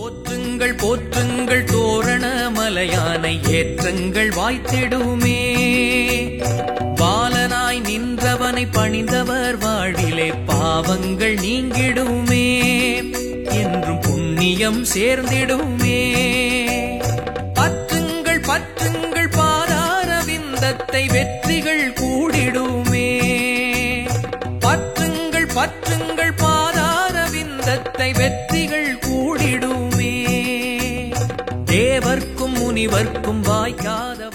போற்றுங்கள் போற்றுங்கள் தோரண மலையானை ஏற்றங்கள் வாய்த்திடுமே. பாலனாய் நின்றவனை பணிந்தவர் வாழிலே பாவங்கள் நீங்கிடுமே. என்றும் புண்ணியம் சேர்ந்திடுமே. பற்றுங்கள் பற்றுங்கள் பாதார விந்தத்தை வெற்றிகள் கூடிடுமே. பற்றுங்கள் பற்றுங்கள் விந்தத்தை வெற்றிகள் கூடிடுமே. தேவர்க்கும் முனிவர்க்கும் வாய்க்காத